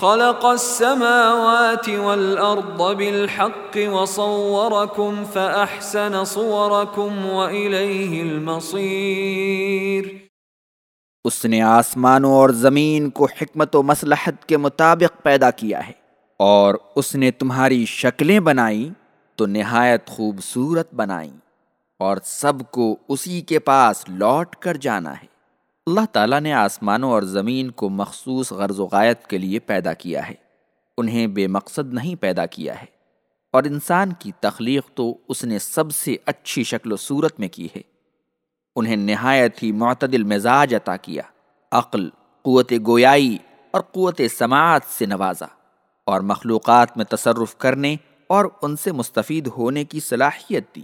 خلق السماوات والأرض بالحق وصوركم فأحسن صوركم وإليه المصير. اس نے آسمانوں اور زمین کو حکمت و مسلحت کے مطابق پیدا کیا ہے اور اس نے تمہاری شکلیں بنائی تو نہایت خوبصورت بنائیں اور سب کو اسی کے پاس لوٹ کر جانا ہے۔ اللہ تعالیٰ نے آسمانوں اور زمین کو مخصوص غرض و غایت کے لیے پیدا کیا ہے۔ انہیں بے مقصد نہیں پیدا کیا ہے۔ اور انسان کی تخلیق تو اس نے سب سے اچھی شکل و صورت میں کی ہے۔ انہیں نہایت ہی معتدل مزاج عطا کیا۔ عقل، قوت گویائی اور قوت سماعت سے نوازا۔ اور مخلوقات میں تصرف کرنے اور ان سے مستفید ہونے کی صلاحیت دی۔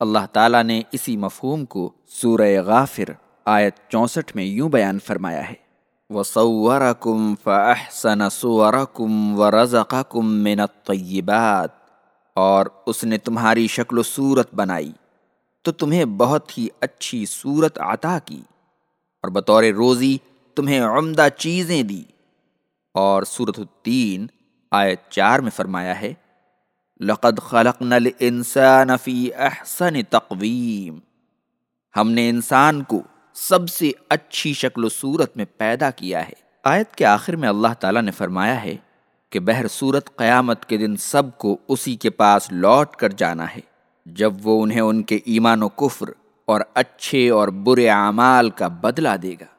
اللہ تعالیٰ نے اسی مفہوم کو سورہ غافر آیت چونسٹھ میں یوں بیان فرمایا ہے، وَصَوَّرَكُمْ فَأَحْسَنَ صُوَرَكُمْ وَرَزَقَكُمْ مِنَ الطَّيِّبَاتِ اور اس نے تمہاری شکل و صورت بنائی، تو تمہیں بہت ہی اچھی صورت عطا کی اور بطور روزی تمہیں عمدہ چیزیں دی۔ اور صورت التین آیت چار میں فرمایا ہے، لقد خلقنا الانسان فی احسن تقویم ہم نے انسان کو سب سے اچھی شکل و صورت میں پیدا کیا ہے۔ آیت کے آخر میں اللہ تعالیٰ نے فرمایا ہے کہ بہر صورت قیامت کے دن سب کو اسی کے پاس لوٹ کر جانا ہے۔ جب وہ انہیں ان کے ایمان و کفر اور اچھے اور برے اعمال کا بدلہ دے گا۔